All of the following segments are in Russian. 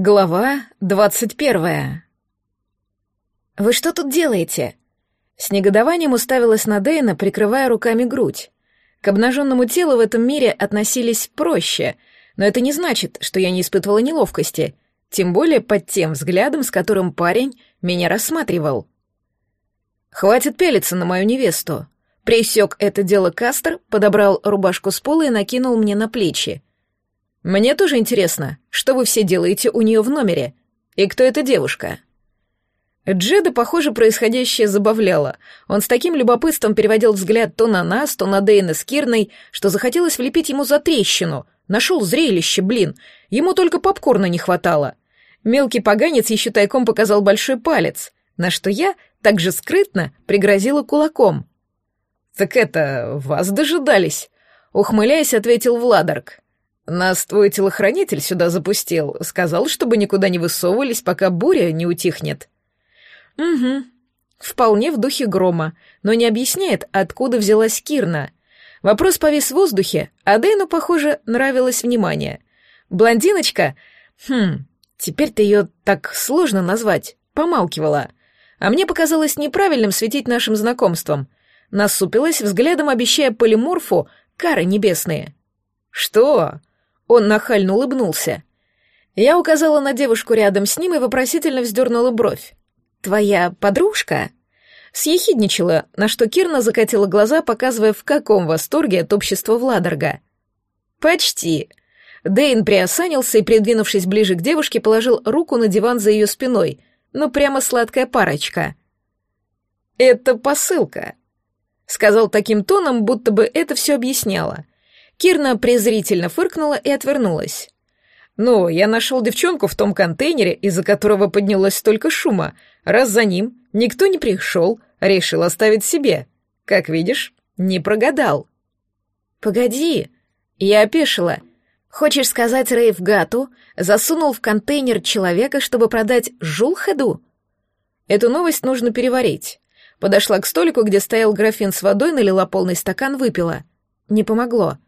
Глава двадцать первая. «Вы что тут делаете?» С негодованием уставилась на Дэйна, прикрывая руками грудь. К обнаженному телу в этом мире относились проще, но это не значит, что я не испытывала неловкости, тем более под тем взглядом, с которым парень меня рассматривал. «Хватит пялиться на мою невесту», Пресек это дело Кастер, подобрал рубашку с пола и накинул мне на плечи. «Мне тоже интересно, что вы все делаете у нее в номере? И кто эта девушка?» Джеда, похоже, происходящее забавляло. Он с таким любопытством переводил взгляд то на нас, то на Дейна с Кирной, что захотелось влепить ему за трещину. Нашел зрелище, блин. Ему только попкорна не хватало. Мелкий поганец еще тайком показал большой палец, на что я, так же скрытно, пригрозила кулаком. «Так это, вас дожидались?» Ухмыляясь, ответил Владарк. Нас твой телохранитель сюда запустил, сказал, чтобы никуда не высовывались, пока буря не утихнет. Угу. Вполне в духе грома, но не объясняет, откуда взялась Кирна. Вопрос повис в воздухе, а Дэйну, похоже, нравилось внимание. Блондиночка, хм, теперь-то ее так сложно назвать, помалкивала. А мне показалось неправильным светить нашим знакомством. Насупилась, взглядом обещая полиморфу кары небесные. «Что?» Он нахально улыбнулся. Я указала на девушку рядом с ним и вопросительно вздернула бровь. «Твоя подружка?» Съехидничала, на что Кирна закатила глаза, показывая, в каком восторге от общества Владорга. «Почти». Дейн приосанился и, придвинувшись ближе к девушке, положил руку на диван за ее спиной. Ну, прямо сладкая парочка. «Это посылка», — сказал таким тоном, будто бы это все объясняло. Кирна презрительно фыркнула и отвернулась. «Ну, я нашел девчонку в том контейнере, из-за которого поднялось столько шума. Раз за ним никто не пришел, решил оставить себе. Как видишь, не прогадал». «Погоди!» Я опешила. «Хочешь сказать, Рейв Гату засунул в контейнер человека, чтобы продать Жулхеду?» Эту новость нужно переварить. Подошла к столику, где стоял графин с водой, налила полный стакан, выпила. Не помогло.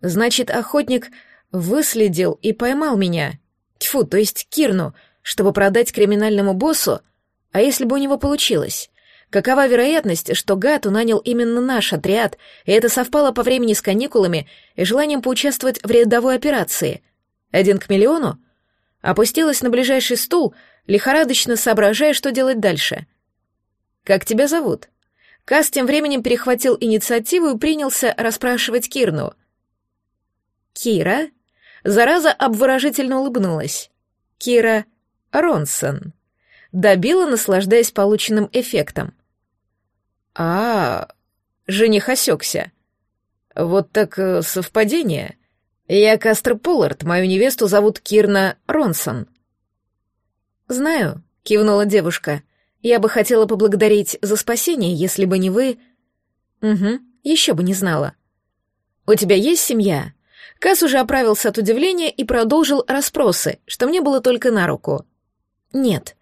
Значит, охотник выследил и поймал меня. Тьфу, то есть Кирну, чтобы продать криминальному боссу? А если бы у него получилось? Какова вероятность, что Гату нанял именно наш отряд, и это совпало по времени с каникулами и желанием поучаствовать в рядовой операции? Один к миллиону? Опустилась на ближайший стул, лихорадочно соображая, что делать дальше. «Как тебя зовут?» Кас тем временем перехватил инициативу и принялся расспрашивать Кирну — Кира? Зараза обворожительно улыбнулась. Кира Ронсон. Добила, наслаждаясь полученным эффектом. А, жених осекся. Вот так э, совпадение. Я Кастер Поллард, мою невесту зовут Кирна Ронсон. Знаю, кивнула девушка. Я бы хотела поблагодарить за спасение, если бы не вы... Угу, еще бы не знала. У тебя есть семья? Кас уже оправился от удивления и продолжил расспросы, что мне было только на руку. «Нет».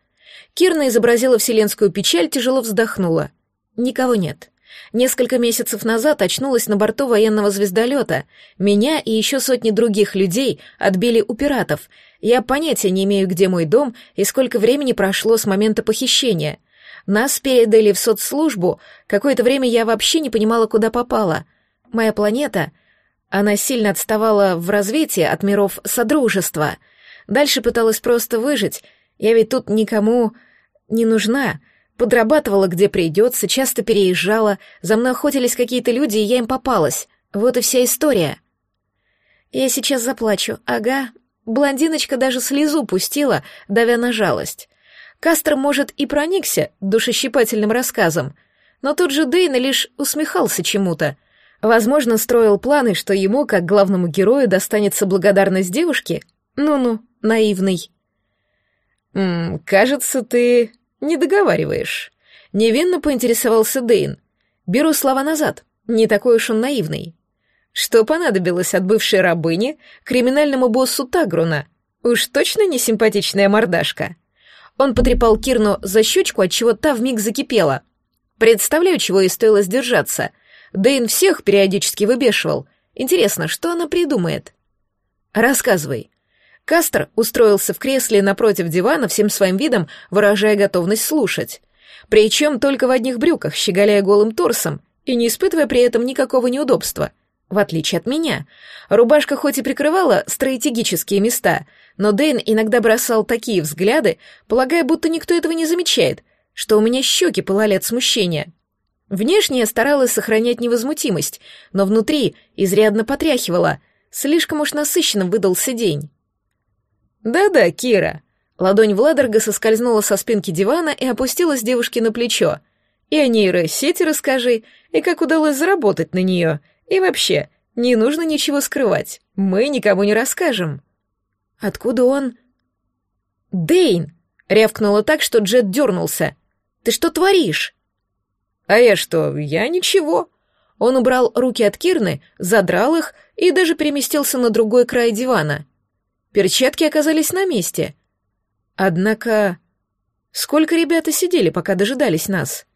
Кирна изобразила вселенскую печаль, тяжело вздохнула. «Никого нет. Несколько месяцев назад очнулась на борту военного звездолета. Меня и еще сотни других людей отбили у пиратов. Я понятия не имею, где мой дом и сколько времени прошло с момента похищения. Нас передали в соцслужбу. Какое-то время я вообще не понимала, куда попала. Моя планета — она сильно отставала в развитии от миров Содружества. Дальше пыталась просто выжить. Я ведь тут никому не нужна. Подрабатывала, где придется, часто переезжала. За мной охотились какие-то люди, и я им попалась. Вот и вся история. Я сейчас заплачу. Ага. Блондиночка даже слезу пустила, давя на жалость. Кастер, может, и проникся душещипательным рассказом, но тут же Дейна лишь усмехался чему-то — Возможно, строил планы, что ему, как главному герою, достанется благодарность девушки? Ну-ну, наивный. «М -м, «Кажется, ты не договариваешь. Невинно поинтересовался Дейн. «Беру слова назад. Не такой уж он наивный. Что понадобилось от бывшей рабыни криминальному боссу Тагруна? Уж точно не симпатичная мордашка?» Он потрепал Кирну за щечку, отчего та вмиг закипела. Представляю, чего ей стоило сдержаться — Дэйн всех периодически выбешивал. Интересно, что она придумает? Рассказывай. Кастер устроился в кресле напротив дивана, всем своим видом выражая готовность слушать. Причем только в одних брюках, щеголяя голым торсом и не испытывая при этом никакого неудобства. В отличие от меня. Рубашка хоть и прикрывала стратегические места, но Дэйн иногда бросал такие взгляды, полагая, будто никто этого не замечает, что у меня щеки пылали от смущения. Внешне я старалась сохранять невозмутимость, но внутри изрядно потряхивала. Слишком уж насыщенным выдался день. «Да-да, Кира». Ладонь Владерга соскользнула со спинки дивана и опустилась девушке на плечо. «И о нейросети расскажи, и как удалось заработать на нее. И вообще, не нужно ничего скрывать. Мы никому не расскажем». «Откуда он?» «Дейн!» — рявкнула так, что Джет дернулся. «Ты что творишь?» «А я что? Я ничего». Он убрал руки от Кирны, задрал их и даже переместился на другой край дивана. Перчатки оказались на месте. Однако... Сколько ребята сидели, пока дожидались нас?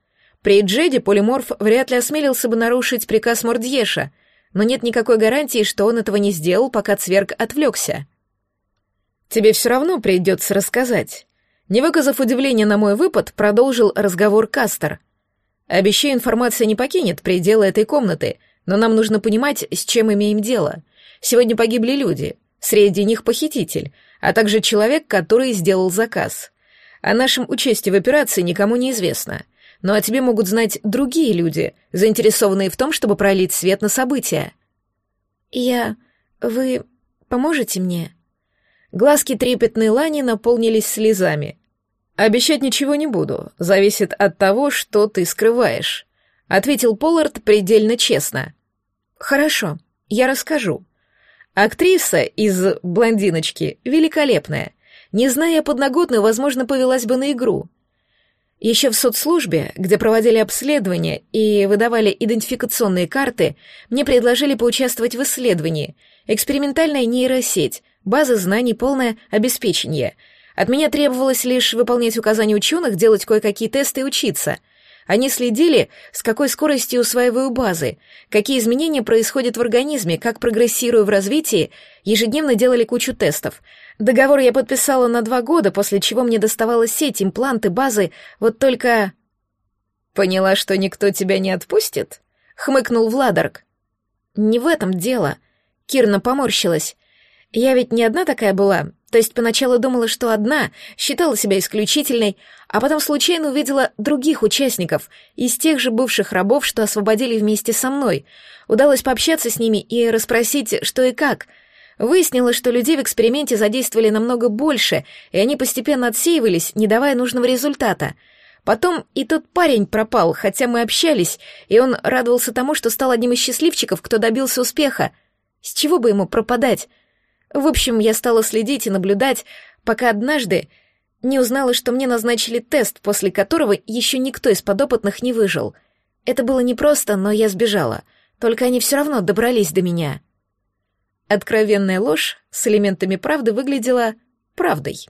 При Джеде полиморф вряд ли осмелился бы нарушить приказ Мордьеша, но нет никакой гарантии, что он этого не сделал, пока Цверг отвлекся. «Тебе все равно придется рассказать». Не выказав удивления на мой выпад, продолжил разговор Кастер. «Обещаю, информация не покинет пределы этой комнаты, но нам нужно понимать, с чем имеем дело. Сегодня погибли люди, Среди них похититель, а также человек, который сделал заказ. О нашем участии в операции никому не известно. Но о тебе могут знать другие люди, заинтересованные в том, чтобы пролить свет на события. Я... Вы поможете мне? Глазки трепетной Лани наполнились слезами. Обещать ничего не буду, зависит от того, что ты скрываешь, ответил Поллард предельно честно. Хорошо, я расскажу. Актриса из «Блондиночки» великолепная. Не зная подноготную, возможно, повелась бы на игру. Еще в соцслужбе, где проводили обследования и выдавали идентификационные карты, мне предложили поучаствовать в исследовании. Экспериментальная нейросеть, база знаний, полное обеспечение. От меня требовалось лишь выполнять указания ученых, делать кое-какие тесты и учиться — они следили, с какой скоростью усваиваю базы, какие изменения происходят в организме, как прогрессирую в развитии, ежедневно делали кучу тестов. Договор я подписала на два года, после чего мне доставалась сеть, импланты, базы, вот только... «Поняла, что никто тебя не отпустит?» — хмыкнул Владарк. «Не в этом дело». Кирна поморщилась. «Я ведь не одна такая была, то есть поначалу думала, что одна, считала себя исключительной, а потом случайно увидела других участников, из тех же бывших рабов, что освободили вместе со мной. Удалось пообщаться с ними и расспросить, что и как. Выяснилось, что людей в эксперименте задействовали намного больше, и они постепенно отсеивались, не давая нужного результата. Потом и тот парень пропал, хотя мы общались, и он радовался тому, что стал одним из счастливчиков, кто добился успеха. С чего бы ему пропадать? В общем, я стала следить и наблюдать, пока однажды не узнала, что мне назначили тест, после которого еще никто из подопытных не выжил. Это было непросто, но я сбежала. Только они все равно добрались до меня. Откровенная ложь с элементами правды выглядела правдой.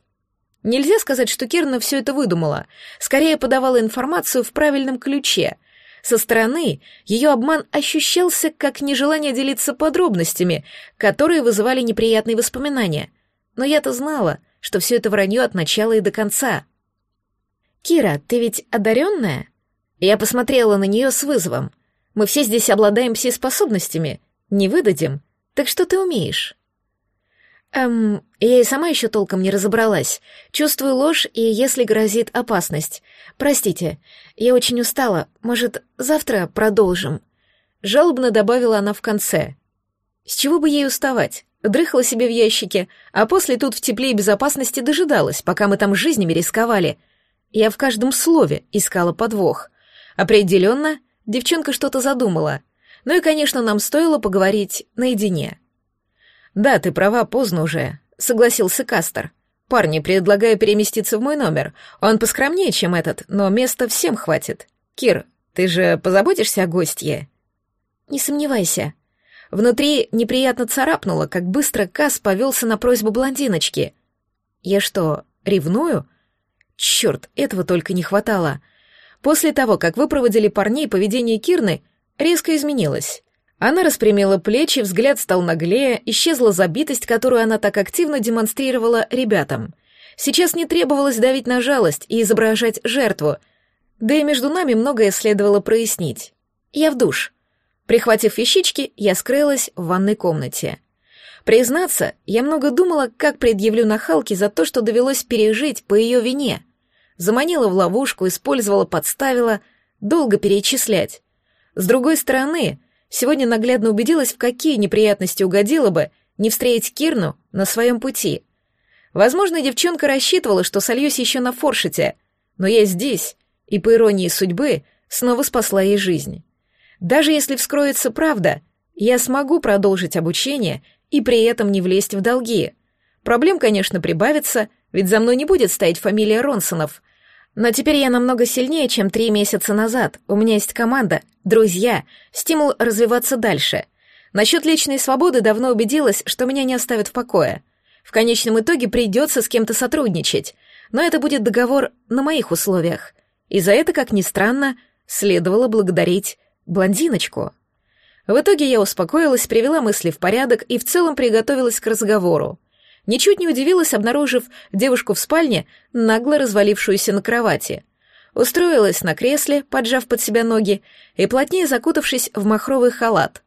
Нельзя сказать, что Кирна все это выдумала. Скорее подавала информацию в правильном ключе — со стороны ее обман ощущался как нежелание делиться подробностями, которые вызывали неприятные воспоминания. Но я-то знала, что все это вранье от начала и до конца. «Кира, ты ведь одаренная?» Я посмотрела на нее с вызовом. «Мы все здесь обладаем способностями, не выдадим. Так что ты умеешь?» Эм, я и сама еще толком не разобралась. Чувствую ложь, и если грозит опасность. Простите, я очень устала. Может, завтра продолжим?» Жалобно добавила она в конце. С чего бы ей уставать? Дрыхла себе в ящике, а после тут в тепле и безопасности дожидалась, пока мы там жизнями рисковали. Я в каждом слове искала подвох. Определенно, девчонка что-то задумала. Ну и, конечно, нам стоило поговорить наедине. «Да, ты права, поздно уже», — согласился Кастер. «Парни, предлагаю переместиться в мой номер. Он поскромнее, чем этот, но места всем хватит. Кир, ты же позаботишься о гостье?» «Не сомневайся». Внутри неприятно царапнуло, как быстро Кас повелся на просьбу блондиночки. «Я что, ревную?» Черт, этого только не хватало. После того, как вы проводили парней, поведение Кирны резко изменилось. Она распрямила плечи, взгляд стал наглее, исчезла забитость, которую она так активно демонстрировала ребятам. Сейчас не требовалось давить на жалость и изображать жертву, да и между нами многое следовало прояснить. Я в душ. Прихватив вещички, я скрылась в ванной комнате. Признаться, я много думала, как предъявлю нахалке за то, что довелось пережить по ее вине. Заманила в ловушку, использовала, подставила, долго перечислять. С другой стороны, сегодня наглядно убедилась, в какие неприятности угодила бы не встретить Кирну на своем пути. Возможно, девчонка рассчитывала, что сольюсь еще на форшите, но я здесь, и, по иронии судьбы, снова спасла ей жизнь. Даже если вскроется правда, я смогу продолжить обучение и при этом не влезть в долги. Проблем, конечно, прибавится, ведь за мной не будет стоять фамилия Ронсонов. Но теперь я намного сильнее, чем три месяца назад. У меня есть команда, друзья, стимул развиваться дальше. Насчет личной свободы давно убедилась, что меня не оставят в покое. В конечном итоге придется с кем-то сотрудничать, но это будет договор на моих условиях. И за это, как ни странно, следовало благодарить блондиночку. В итоге я успокоилась, привела мысли в порядок и в целом приготовилась к разговору. Ничуть не удивилась, обнаружив девушку в спальне, нагло развалившуюся на кровати. Устроилась на кресле, поджав под себя ноги и плотнее закутавшись в махровый халат.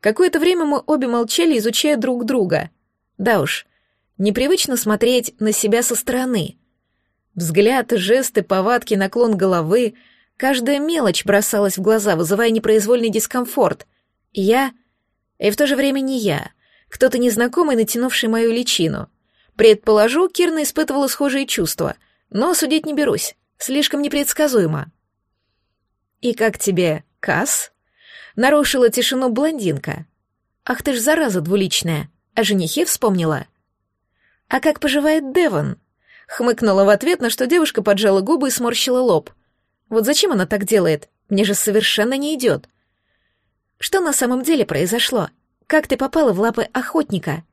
Какое-то время мы обе молчали, изучая друг друга. Да уж, непривычно смотреть на себя со стороны. Взгляд, жесты, повадки, наклон головы — Каждая мелочь бросалась в глаза, вызывая непроизвольный дискомфорт. Я... И в то же время не я. Кто-то незнакомый, натянувший мою личину. Предположу, Кирна испытывала схожие чувства, но судить не берусь. Слишком непредсказуемо. «И как тебе, Касс?» Нарушила тишину блондинка. «Ах ты ж зараза двуличная, о женихе вспомнила?» «А как поживает Девон?» Хмыкнула в ответ, на что девушка поджала губы и сморщила лоб — вот зачем она так делает? Мне же совершенно не идет. Что на самом деле произошло? Как ты попала в лапы охотника?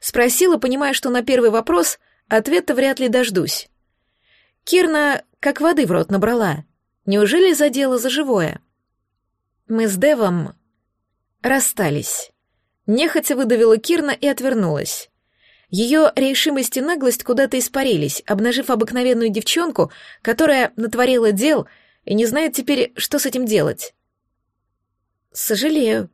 Спросила, понимая, что на первый вопрос ответа вряд ли дождусь. Кирна как воды в рот набрала. Неужели задела за живое? Мы с Девом расстались. Нехотя выдавила Кирна и отвернулась. Ее решимость и наглость куда-то испарились, обнажив обыкновенную девчонку, которая натворила дел и не знает теперь, что с этим делать. «Сожалею».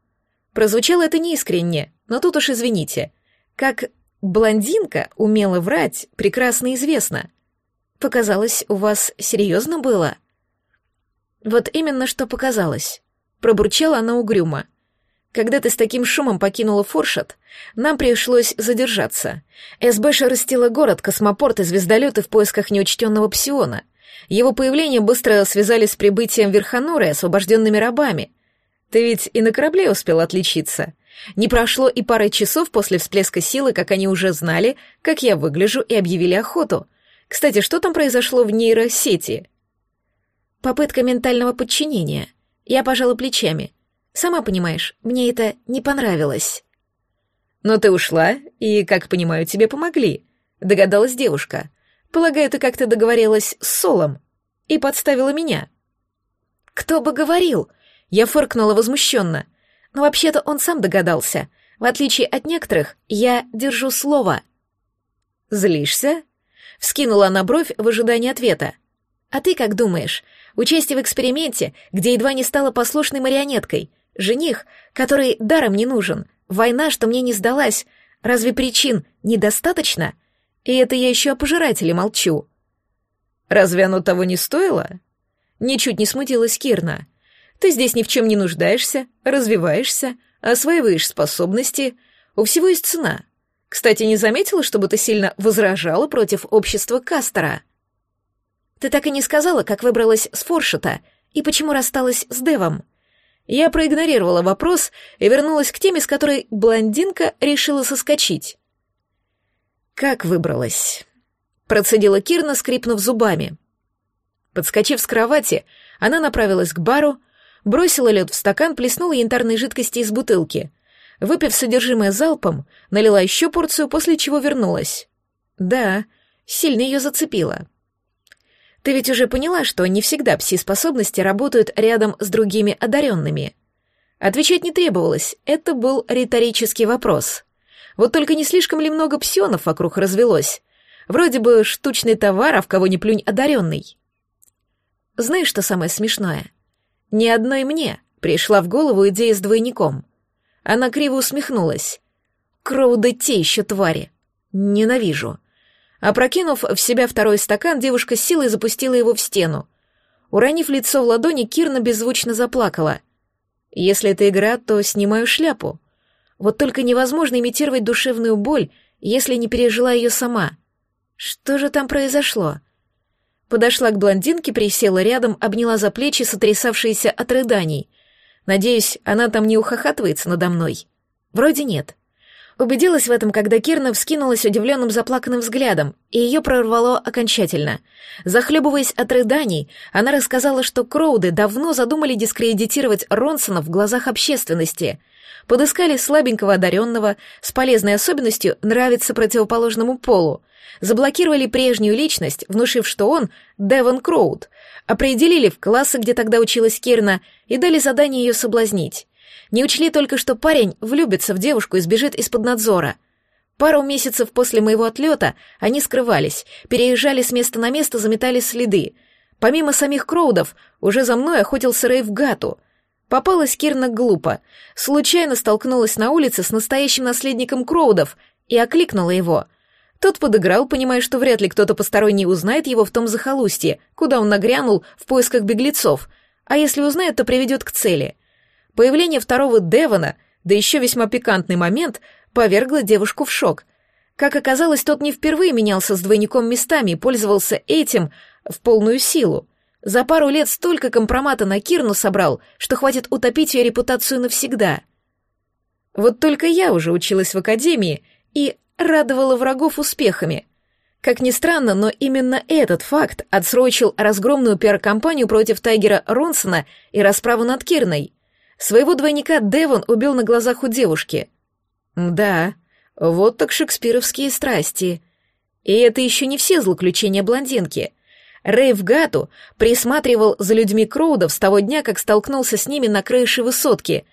Прозвучало это неискренне, но тут уж извините. Как блондинка умела врать, прекрасно известно. Показалось, у вас серьезно было? Вот именно что показалось. Пробурчала она угрюмо. Когда ты с таким шумом покинула Форшат, нам пришлось задержаться. СБ шерстила город, космопорт и звездолеты в поисках неучтенного псиона. Его появление быстро связали с прибытием Верханора и освобожденными рабами. Ты ведь и на корабле успел отличиться. Не прошло и пары часов после всплеска силы, как они уже знали, как я выгляжу, и объявили охоту. Кстати, что там произошло в нейросети? Попытка ментального подчинения. Я пожала плечами — Сама понимаешь, мне это не понравилось. Но ты ушла, и, как понимаю, тебе помогли, догадалась девушка. Полагаю, ты как-то договорилась с Солом и подставила меня. Кто бы говорил? Я фыркнула возмущенно. Но вообще-то он сам догадался. В отличие от некоторых, я держу слово. Злишься? Вскинула она бровь в ожидании ответа. А ты как думаешь? Участие в эксперименте, где едва не стала послушной марионеткой — Жених, который даром не нужен, война, что мне не сдалась. Разве причин недостаточно? И это я еще о пожирателе молчу. Разве оно того не стоило? Ничуть не смутилась Кирна. Ты здесь ни в чем не нуждаешься, развиваешься, осваиваешь способности. У всего есть цена. Кстати, не заметила, чтобы ты сильно возражала против общества Кастера? Ты так и не сказала, как выбралась с Форшета и почему рассталась с Девом. Я проигнорировала вопрос и вернулась к теме, с которой блондинка решила соскочить. «Как выбралась?» — процедила Кирна, скрипнув зубами. Подскочив с кровати, она направилась к бару, бросила лед в стакан, плеснула янтарной жидкости из бутылки. Выпив содержимое залпом, налила еще порцию, после чего вернулась. Да, сильно ее зацепило. Ты ведь уже поняла, что не всегда пси-способности работают рядом с другими одаренными. Отвечать не требовалось, это был риторический вопрос. Вот только не слишком ли много псионов вокруг развелось? Вроде бы штучный товар, а в кого ни плюнь одаренный. Знаешь, что самое смешное? Ни одной мне пришла в голову идея с двойником. Она криво усмехнулась. Кроуды те еще твари. Ненавижу. Опрокинув в себя второй стакан, девушка с силой запустила его в стену. Уронив лицо в ладони, Кирна беззвучно заплакала. «Если это игра, то снимаю шляпу. Вот только невозможно имитировать душевную боль, если не пережила ее сама. Что же там произошло?» Подошла к блондинке, присела рядом, обняла за плечи, сотрясавшиеся от рыданий. Надеюсь, она там не ухахатывается надо мной. Вроде нет. Убедилась в этом, когда Кирна вскинулась удивленным заплаканным взглядом, и ее прорвало окончательно. Захлебываясь от рыданий, она рассказала, что Кроуды давно задумали дискредитировать Ронсона в глазах общественности. Подыскали слабенького одаренного, с полезной особенностью нравится противоположному полу, заблокировали прежнюю личность, внушив, что он — Девон Кроуд, определили в классы, где тогда училась Кирна, и дали задание ее соблазнить. Не учли только, что парень влюбится в девушку и сбежит из-под надзора. Пару месяцев после моего отлета они скрывались, переезжали с места на место, заметали следы. Помимо самих Кроудов, уже за мной охотился Рейв Гату. Попалась Кирна глупо. Случайно столкнулась на улице с настоящим наследником Кроудов и окликнула его. Тот подыграл, понимая, что вряд ли кто-то посторонний узнает его в том захолустье, куда он нагрянул в поисках беглецов, а если узнает, то приведет к цели — Появление второго Девона, да еще весьма пикантный момент, повергло девушку в шок. Как оказалось, тот не впервые менялся с двойником местами и пользовался этим в полную силу. За пару лет столько компромата на Кирну собрал, что хватит утопить ее репутацию навсегда. Вот только я уже училась в академии и радовала врагов успехами. Как ни странно, но именно этот факт отсрочил разгромную пиар-компанию против Тайгера Ронсона и расправу над Кирной. Своего двойника Девон убил на глазах у девушки. Да, вот так шекспировские страсти. И это еще не все злоключения блондинки. Рейв Гату присматривал за людьми Кроудов с того дня, как столкнулся с ними на крыше высотки,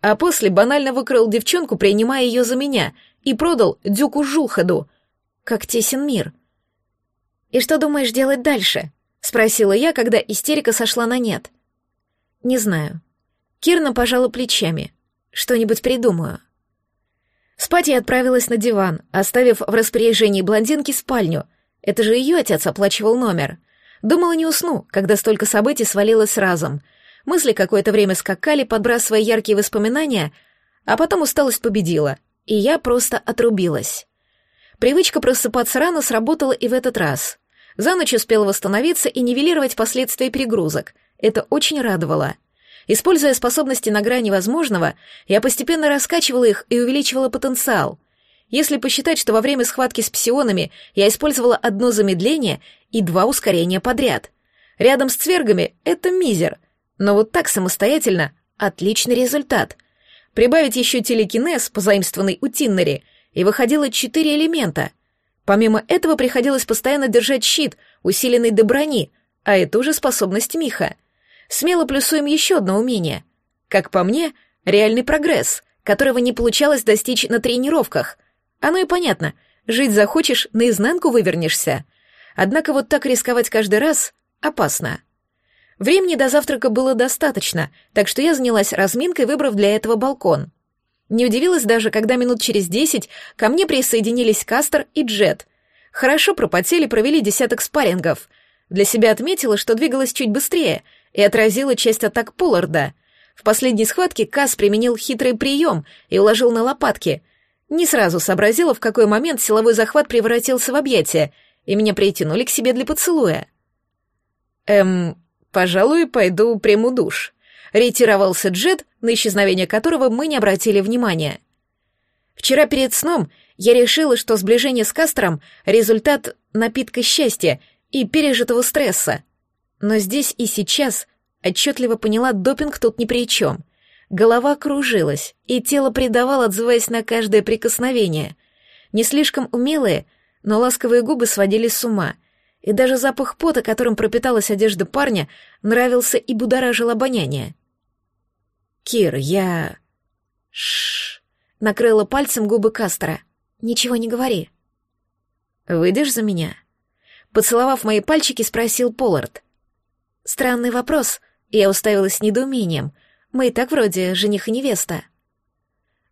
а после банально выкрал девчонку, принимая ее за меня, и продал Дюку Жулхаду. Как тесен мир. «И что думаешь делать дальше?» — спросила я, когда истерика сошла на нет. «Не знаю. Кирна пожала плечами. Что-нибудь придумаю. Спать я отправилась на диван, оставив в распоряжении блондинки спальню. Это же ее отец оплачивал номер. Думала, не усну, когда столько событий свалилось разом. Мысли какое-то время скакали, подбрасывая яркие воспоминания, а потом усталость победила, и я просто отрубилась. Привычка просыпаться рано сработала и в этот раз. За ночь успела восстановиться и нивелировать последствия перегрузок. Это очень радовало. Используя способности на грани возможного, я постепенно раскачивала их и увеличивала потенциал. Если посчитать, что во время схватки с псионами я использовала одно замедление и два ускорения подряд. Рядом с цвергами это мизер, но вот так самостоятельно — отличный результат. Прибавить еще телекинез, позаимствованный у Тиннери, и выходило четыре элемента. Помимо этого приходилось постоянно держать щит, усиленный до брони, а это уже способность Миха — смело плюсуем еще одно умение. Как по мне, реальный прогресс, которого не получалось достичь на тренировках. Оно и понятно, жить захочешь, наизнанку вывернешься. Однако вот так рисковать каждый раз опасно. Времени до завтрака было достаточно, так что я занялась разминкой, выбрав для этого балкон. Не удивилась даже, когда минут через десять ко мне присоединились Кастер и Джет. Хорошо пропотели, провели десяток спаррингов. Для себя отметила, что двигалась чуть быстрее — и отразила часть атак Полларда. В последней схватке Кас применил хитрый прием и уложил на лопатки. Не сразу сообразила, в какой момент силовой захват превратился в объятие, и меня притянули к себе для поцелуя. «Эм, пожалуй, пойду приму душ», — ретировался Джет, на исчезновение которого мы не обратили внимания. Вчера перед сном я решила, что сближение с Кастером — результат напитка счастья и пережитого стресса. Но здесь и сейчас отчетливо поняла, допинг тут ни при чем. Голова кружилась, и тело предавало, отзываясь на каждое прикосновение. Не слишком умелые, но ласковые губы сводили с ума, и даже запах пота, которым пропиталась одежда парня, нравился и будоражил обоняние. Кир, я... Шш. Накрыла пальцем губы Кастера. Ничего не говори. Выйдешь за меня? Поцеловав мои пальчики, спросил Поллард. Странный вопрос. Я уставилась с недоумением. Мы и так вроде жених и невеста.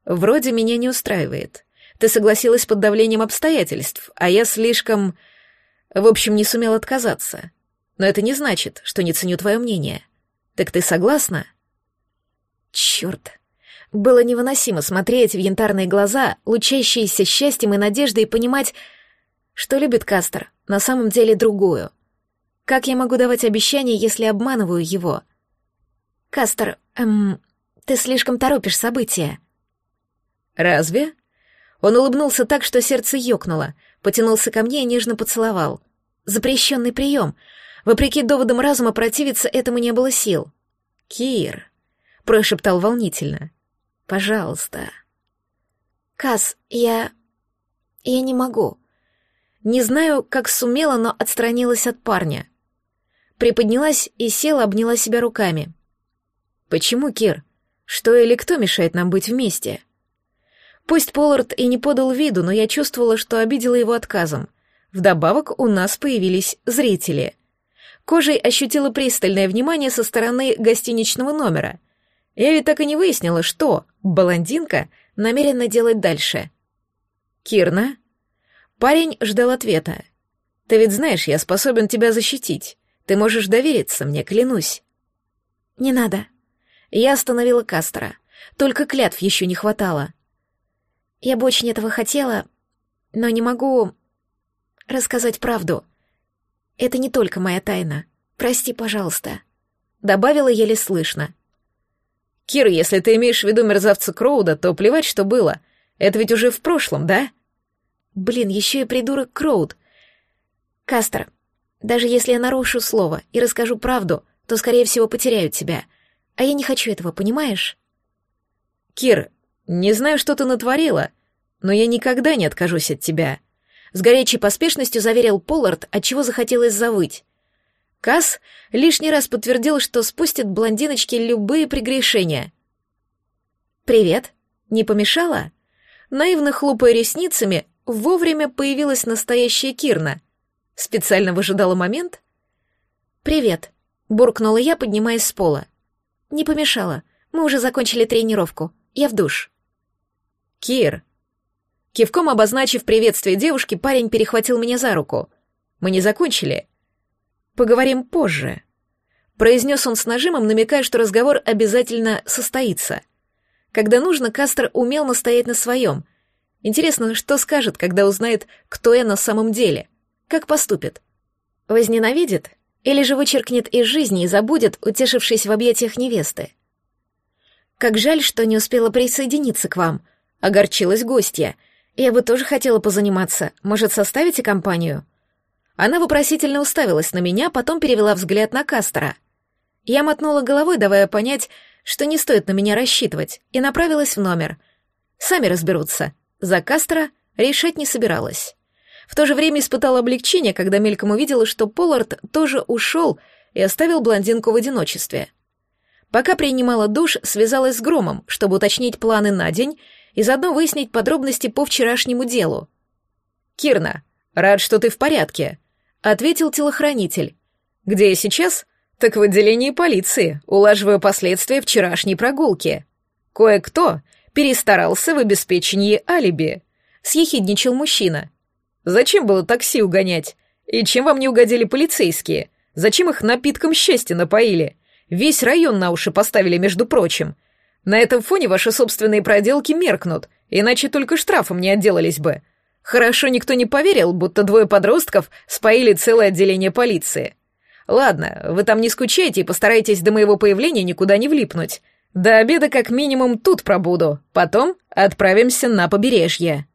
Вроде меня не устраивает. Ты согласилась под давлением обстоятельств, а я слишком... В общем, не сумел отказаться. Но это не значит, что не ценю твое мнение. Так ты согласна? Черт. Было невыносимо смотреть в янтарные глаза, лучащиеся счастьем и надеждой, и понимать, что любит Кастер, на самом деле другую. Как я могу давать обещания, если обманываю его? Кастер, эм, ты слишком торопишь события. Разве? Он улыбнулся так, что сердце ёкнуло, потянулся ко мне и нежно поцеловал. Запрещенный прием. Вопреки доводам разума противиться этому не было сил. «Кир», — прошептал волнительно, — «пожалуйста». «Кас, я... я не могу». Не знаю, как сумела, но отстранилась от парня. Приподнялась и села, обняла себя руками. «Почему, Кир? Что или кто мешает нам быть вместе?» Пусть Поллард и не подал виду, но я чувствовала, что обидела его отказом. Вдобавок у нас появились зрители. Кожей ощутила пристальное внимание со стороны гостиничного номера. Я ведь так и не выяснила, что блондинка намерена делать дальше. «Кирна?» Парень ждал ответа. «Ты ведь знаешь, я способен тебя защитить. Ты можешь довериться мне, клянусь». «Не надо». Я остановила Кастера. Только клятв еще не хватало. Я бы очень этого хотела, но не могу рассказать правду. Это не только моя тайна. Прости, пожалуйста. Добавила еле слышно. Кир, если ты имеешь в виду мерзавца Кроуда, то плевать, что было. Это ведь уже в прошлом, да? Блин, еще и придурок Кроуд. Кастер, даже если я нарушу слово и расскажу правду, то, скорее всего, потеряю тебя. А я не хочу этого, понимаешь? Кир, не знаю, что ты натворила, но я никогда не откажусь от тебя. С горячей поспешностью заверил Поллард, отчего захотелось завыть. Касс лишний раз подтвердил, что спустит блондиночке любые прегрешения. «Привет. Не помешала?» Наивно хлопая ресницами, вовремя появилась настоящая Кирна. Специально выжидала момент? «Привет», — буркнула я, поднимаясь с пола. «Не помешала. Мы уже закончили тренировку. Я в душ». «Кир!» Кивком обозначив приветствие девушки, парень перехватил меня за руку. «Мы не закончили. Поговорим позже», — произнес он с нажимом, намекая, что разговор обязательно состоится. Когда нужно, Кастер умел настоять на своем. Интересно, что скажет, когда узнает, кто я на самом деле? Как поступит? Возненавидит? Или же вычеркнет из жизни и забудет, утешившись в объятиях невесты? Как жаль, что не успела присоединиться к вам — Огорчилась гостья. Я бы тоже хотела позаниматься. Может, составите компанию? Она вопросительно уставилась на меня, потом перевела взгляд на Кастера. Я мотнула головой, давая понять, что не стоит на меня рассчитывать, и направилась в номер. Сами разберутся. За Кастера решать не собиралась. В то же время испытала облегчение, когда мельком увидела, что Поллард тоже ушел и оставил блондинку в одиночестве. Пока принимала душ, связалась с Громом, чтобы уточнить планы на день и заодно выяснить подробности по вчерашнему делу. «Кирна, рад, что ты в порядке», — ответил телохранитель. «Где я сейчас?» «Так в отделении полиции, улаживаю последствия вчерашней прогулки. Кое-кто перестарался в обеспечении алиби», — съехидничал мужчина. «Зачем было такси угонять? И чем вам не угодили полицейские? Зачем их напитком счастья напоили? Весь район на уши поставили, между прочим. На этом фоне ваши собственные проделки меркнут, иначе только штрафом не отделались бы. Хорошо никто не поверил, будто двое подростков споили целое отделение полиции. Ладно, вы там не скучайте и постарайтесь до моего появления никуда не влипнуть. До обеда как минимум тут пробуду, потом отправимся на побережье.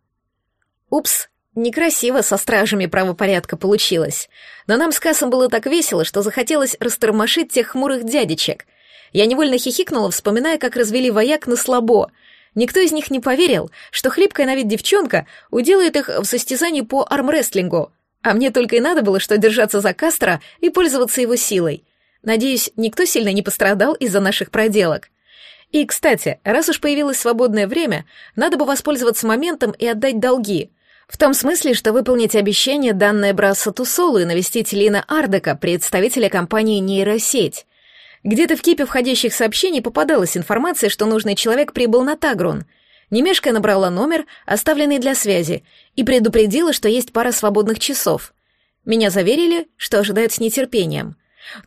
Упс, некрасиво со стражами правопорядка получилось. Но нам с Кассом было так весело, что захотелось растормошить тех хмурых дядечек — я невольно хихикнула, вспоминая, как развели вояк на слабо. Никто из них не поверил, что хлипкая на вид девчонка уделает их в состязании по армрестлингу. А мне только и надо было что держаться за Кастро и пользоваться его силой. Надеюсь, никто сильно не пострадал из-за наших проделок. И, кстати, раз уж появилось свободное время, надо бы воспользоваться моментом и отдать долги. В том смысле, что выполнить обещание, данное Брасса Тусолу и навестить Лина Ардека, представителя компании «Нейросеть». Где-то в кипе входящих сообщений попадалась информация, что нужный человек прибыл на Тагрун. Немешкая набрала номер, оставленный для связи, и предупредила, что есть пара свободных часов. Меня заверили, что ожидают с нетерпением.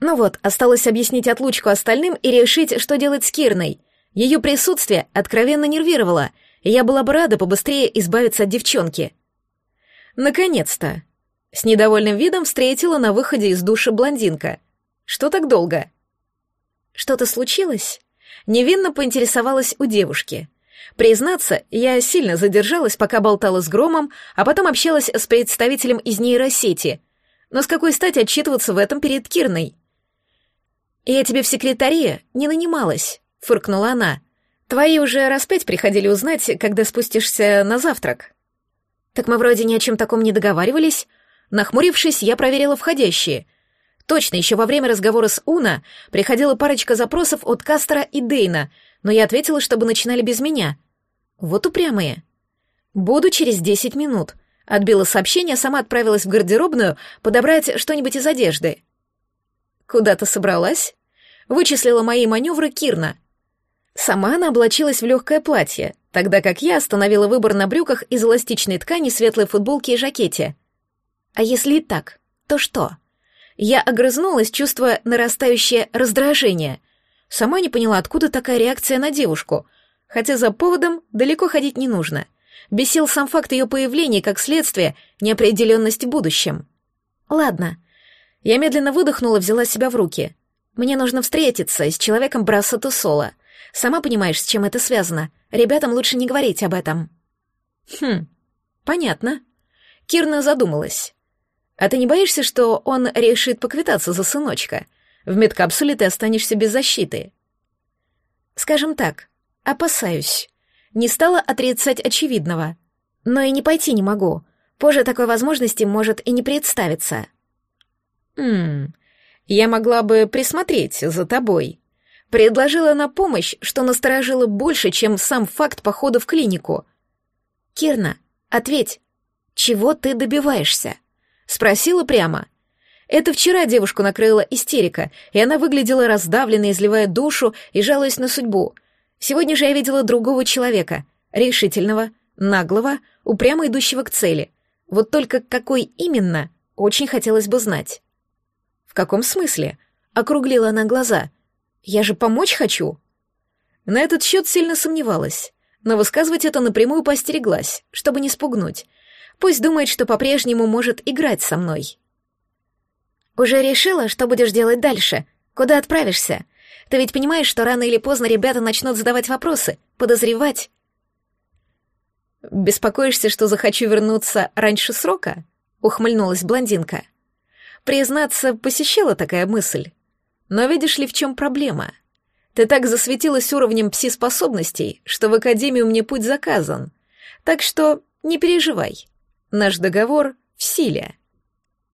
Ну вот, осталось объяснить отлучку остальным и решить, что делать с Кирной. Ее присутствие откровенно нервировало, и я была бы рада побыстрее избавиться от девчонки. Наконец-то. С недовольным видом встретила на выходе из душа блондинка. Что так долго? Что-то случилось? Невинно поинтересовалась у девушки. Признаться, я сильно задержалась, пока болтала с Громом, а потом общалась с представителем из нейросети. Но с какой стати отчитываться в этом перед Кирной? «Я тебе в секретария не нанималась», — фыркнула она. «Твои уже раз пять приходили узнать, когда спустишься на завтрак». «Так мы вроде ни о чем таком не договаривались». Нахмурившись, я проверила входящие. Точно, еще во время разговора с Уна приходила парочка запросов от Кастера и Дейна, но я ответила, чтобы начинали без меня. Вот упрямые. «Буду через десять минут», — отбила сообщение, сама отправилась в гардеробную подобрать что-нибудь из одежды. «Куда то собралась?» — вычислила мои маневры Кирна. Сама она облачилась в легкое платье, тогда как я остановила выбор на брюках из эластичной ткани, светлой футболки и жакете. А если и так, то что? Я огрызнулась, чувствуя нарастающее раздражение. Сама не поняла, откуда такая реакция на девушку, хотя за поводом далеко ходить не нужно. Бесил сам факт ее появления, как следствие, неопределенность в будущем. Ладно. Я медленно выдохнула, взяла себя в руки. Мне нужно встретиться с человеком Браса Тусола. Сама понимаешь, с чем это связано. Ребятам лучше не говорить об этом. Хм, понятно. Кирна задумалась. А ты не боишься, что он решит поквитаться за сыночка? В медкапсуле ты останешься без защиты. Скажем так, опасаюсь. Не стала отрицать очевидного. Но и не пойти не могу. Позже такой возможности может и не представиться. Хм, я могла бы присмотреть за тобой. Предложила на помощь, что насторожило больше, чем сам факт похода в клинику. Кирна, ответь, чего ты добиваешься? Спросила прямо. Это вчера девушку накрыла истерика, и она выглядела раздавленной, изливая душу и жалуясь на судьбу. Сегодня же я видела другого человека, решительного, наглого, упрямо идущего к цели. Вот только какой именно, очень хотелось бы знать. «В каком смысле?» — округлила она глаза. «Я же помочь хочу». На этот счет сильно сомневалась, но высказывать это напрямую постереглась, чтобы не спугнуть. Пусть думает, что по-прежнему может играть со мной. «Уже решила, что будешь делать дальше? Куда отправишься? Ты ведь понимаешь, что рано или поздно ребята начнут задавать вопросы, подозревать?» «Беспокоишься, что захочу вернуться раньше срока?» — ухмыльнулась блондинка. «Признаться, посещала такая мысль. Но видишь ли, в чем проблема? Ты так засветилась уровнем пси-способностей, что в Академию мне путь заказан. Так что не переживай. Наш договор в силе.